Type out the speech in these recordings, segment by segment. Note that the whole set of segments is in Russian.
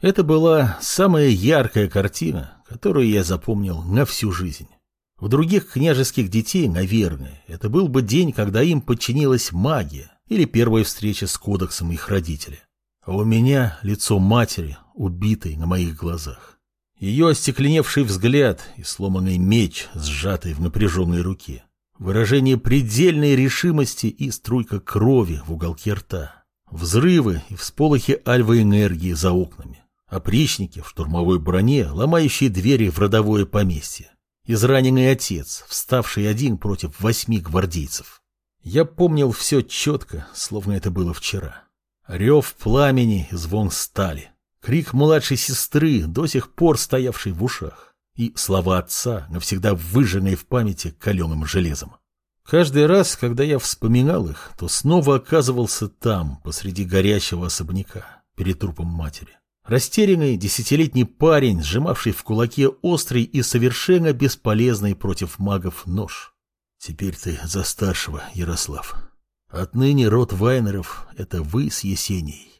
Это была самая яркая картина, которую я запомнил на всю жизнь. У других княжеских детей, наверное, это был бы день, когда им подчинилась магия или первая встреча с кодексом их родителя. А у меня лицо матери, убитой на моих глазах. Ее остекленевший взгляд и сломанный меч, сжатый в напряженной руке. Выражение предельной решимости и струйка крови в уголке рта. Взрывы и всполохи альвы-энергии за окнами. Опричники в штурмовой броне, ломающие двери в родовое поместье. Израненный отец, вставший один против восьми гвардейцев. Я помнил все четко, словно это было вчера. Рев пламени, звон стали. Крик младшей сестры, до сих пор стоявший в ушах. И слова отца, навсегда выжженные в памяти каленым железом. Каждый раз, когда я вспоминал их, то снова оказывался там, посреди горящего особняка, перед трупом матери. Растерянный десятилетний парень, сжимавший в кулаке острый и совершенно бесполезный против магов нож. Теперь ты за старшего, Ярослав. Отныне род Вайнеров — это вы с Есенией.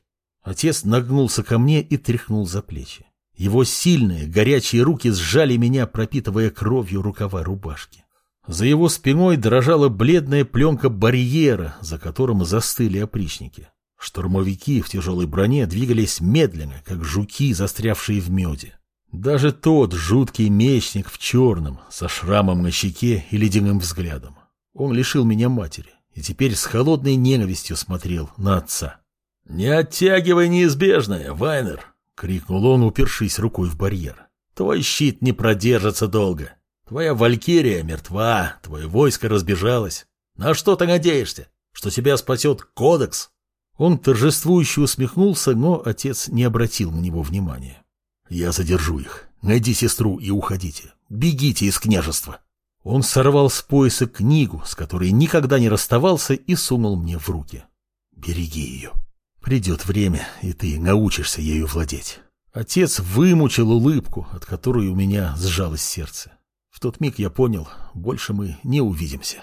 Отец нагнулся ко мне и тряхнул за плечи. Его сильные, горячие руки сжали меня, пропитывая кровью рукава рубашки. За его спиной дрожала бледная пленка барьера, за которым застыли опричники. Штурмовики в тяжелой броне двигались медленно, как жуки, застрявшие в меде. Даже тот жуткий мечник в черном, со шрамом на щеке и ледяным взглядом. Он лишил меня матери и теперь с холодной ненавистью смотрел на отца. «Не оттягивай неизбежное, Вайнер!» — крикнул он, упершись рукой в барьер. «Твой щит не продержится долго. Твоя валькирия мертва, твое войско разбежалось. На что ты надеешься? Что тебя спасет кодекс?» Он торжествующе усмехнулся, но отец не обратил на него внимания. «Я задержу их. Найди сестру и уходите. Бегите из княжества». Он сорвал с пояса книгу, с которой никогда не расставался, и сунул мне в руки. «Береги ее. Придет время, и ты научишься ею владеть». Отец вымучил улыбку, от которой у меня сжалось сердце. В тот миг я понял, больше мы не увидимся.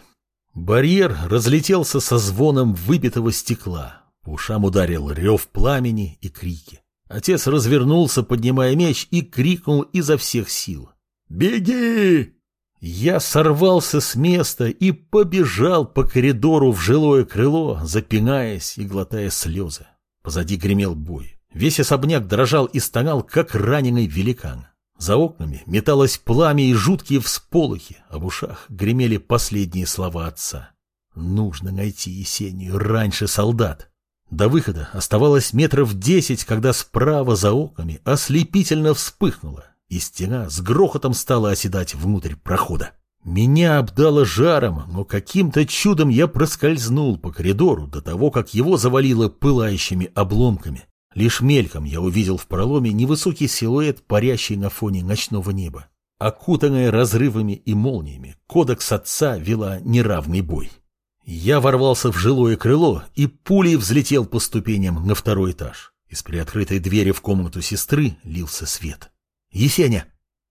Барьер разлетелся со звоном выбитого стекла, ушам ударил рев пламени и крики. Отец развернулся, поднимая меч, и крикнул изо всех сил. «Беги!» Я сорвался с места и побежал по коридору в жилое крыло, запинаясь и глотая слезы. Позади гремел бой. Весь особняк дрожал и стонал, как раненый великан. За окнами металось пламя и жуткие всполохи, а в ушах гремели последние слова отца. «Нужно найти Есению раньше солдат». До выхода оставалось метров десять, когда справа за окнами ослепительно вспыхнуло, и стена с грохотом стала оседать внутрь прохода. Меня обдало жаром, но каким-то чудом я проскользнул по коридору до того, как его завалило пылающими обломками. Лишь мельком я увидел в проломе невысокий силуэт, парящий на фоне ночного неба. Окутанная разрывами и молниями, кодекс отца вела неравный бой. Я ворвался в жилое крыло и пулей взлетел по ступеням на второй этаж. Из приоткрытой двери в комнату сестры лился свет. «Есеня!»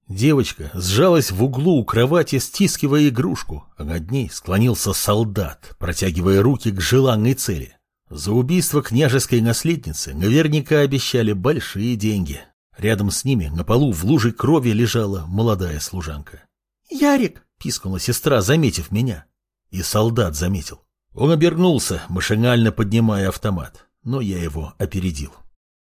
Девочка сжалась в углу у кровати, стискивая игрушку, а над ней склонился солдат, протягивая руки к желанной цели. За убийство княжеской наследницы наверняка обещали большие деньги. Рядом с ними на полу в луже крови лежала молодая служанка. «Ярик!» — пискнула сестра, заметив меня. И солдат заметил. Он обернулся, машинально поднимая автомат, но я его опередил.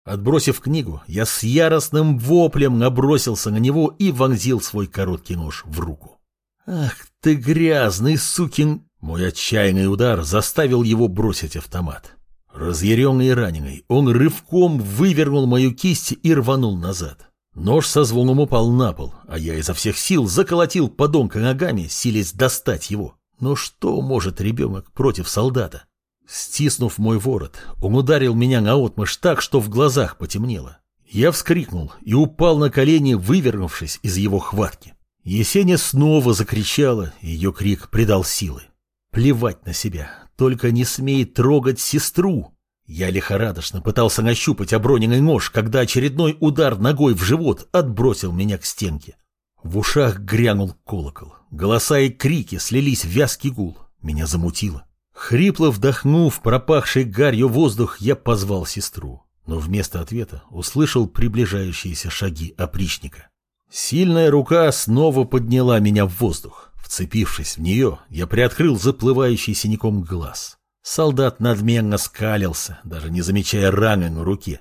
Отбросив книгу, я с яростным воплем набросился на него и вонзил свой короткий нож в руку. «Ах ты грязный сукин!» Мой отчаянный удар заставил его бросить автомат. Разъяренный и раненый, он рывком вывернул мою кисть и рванул назад. Нож со звоном упал на пол, а я изо всех сил заколотил подонка ногами, силясь достать его. Но что может ребенок против солдата? Стиснув мой ворот, он ударил меня наотмашь так, что в глазах потемнело. Я вскрикнул и упал на колени, вывернувшись из его хватки. Есеня снова закричала, ее крик придал силы. Плевать на себя, только не смей трогать сестру. Я лихорадочно пытался нащупать оброненный нож, когда очередной удар ногой в живот отбросил меня к стенке. В ушах грянул колокол. Голоса и крики слились в вязкий гул. Меня замутило. Хрипло вдохнув пропахший гарью воздух, я позвал сестру. но вместо ответа услышал приближающиеся шаги опричника. Сильная рука снова подняла меня в воздух. Вцепившись в нее, я приоткрыл заплывающий синяком глаз. Солдат надменно скалился, даже не замечая раны на руке.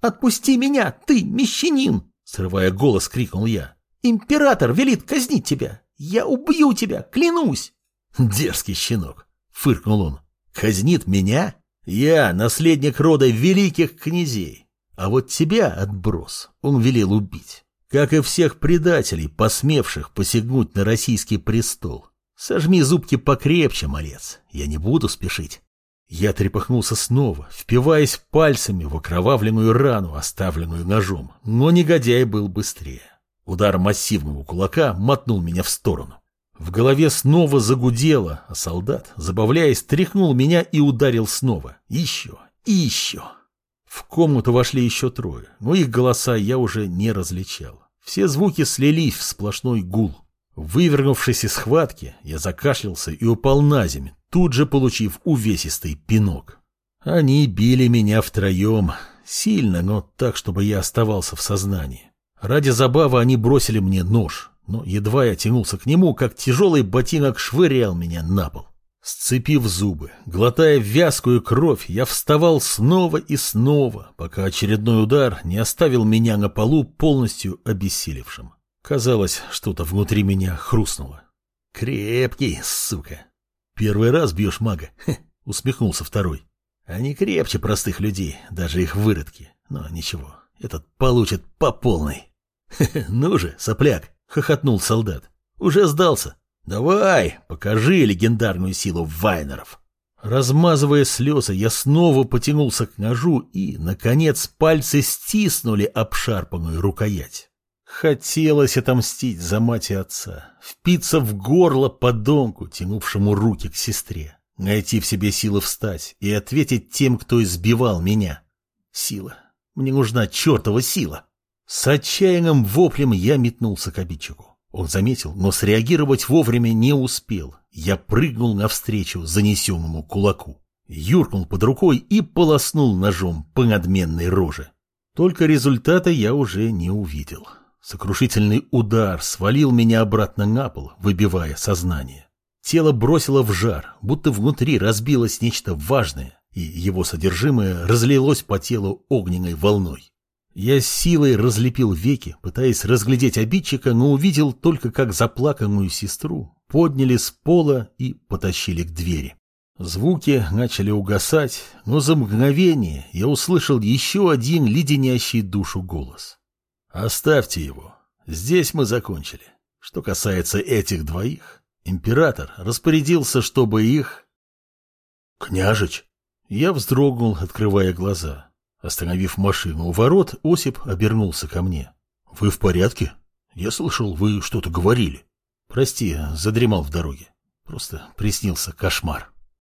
«Отпусти меня, ты, мещанин!» Срывая голос, крикнул я. «Император велит казнить тебя! Я убью тебя, клянусь!» «Дерзкий щенок!» — фыркнул он. «Казнит меня? Я наследник рода великих князей. А вот тебя, отброс, он велел убить. Как и всех предателей, посмевших посягнуть на российский престол. Сожми зубки покрепче, малец, я не буду спешить». Я трепыхнулся снова, впиваясь пальцами в окровавленную рану, оставленную ножом, но негодяй был быстрее. Удар массивного кулака мотнул меня в сторону. В голове снова загудело, а солдат, забавляясь, тряхнул меня и ударил снова. Еще и еще. В комнату вошли еще трое, но их голоса я уже не различал. Все звуки слились в сплошной гул. Вывернувшись из схватки, я закашлялся и упал на землю, тут же получив увесистый пинок. Они били меня втроем, сильно, но так, чтобы я оставался в сознании. Ради забавы они бросили мне нож, но едва я тянулся к нему, как тяжелый ботинок швырял меня на пол. Сцепив зубы, глотая вязкую кровь, я вставал снова и снова, пока очередной удар не оставил меня на полу полностью обессилевшим. Казалось, что-то внутри меня хрустнуло. «Крепкий, сука!» «Первый раз бьешь мага?» Усмехнулся второй. «Они крепче простых людей, даже их выродки. Но ничего, этот получит по полной». «Ну же, сопляк!» — хохотнул солдат. «Уже сдался. Давай, покажи легендарную силу вайнеров». Размазывая слезы, я снова потянулся к ножу и, наконец, пальцы стиснули обшарпанную рукоять. Хотелось отомстить за мать и отца, впиться в горло подонку, тянувшему руки к сестре, найти в себе силы встать и ответить тем, кто избивал меня. Сила. Мне нужна чертова сила. С отчаянным воплем я метнулся к обидчику. Он заметил, но среагировать вовремя не успел. Я прыгнул навстречу занесенному кулаку, юркнул под рукой и полоснул ножом по надменной роже. Только результата я уже не увидел. Сокрушительный удар свалил меня обратно на пол, выбивая сознание. Тело бросило в жар, будто внутри разбилось нечто важное, и его содержимое разлилось по телу огненной волной. Я силой разлепил веки, пытаясь разглядеть обидчика, но увидел только, как заплаканную сестру подняли с пола и потащили к двери. Звуки начали угасать, но за мгновение я услышал еще один леденящий душу голос. Оставьте его. Здесь мы закончили. Что касается этих двоих, император распорядился, чтобы их... Княжич! Я вздрогнул, открывая глаза. Остановив машину у ворот, Осип обернулся ко мне. Вы в порядке? Я слышал, вы что-то говорили. Прости, задремал в дороге. Просто приснился кошмар.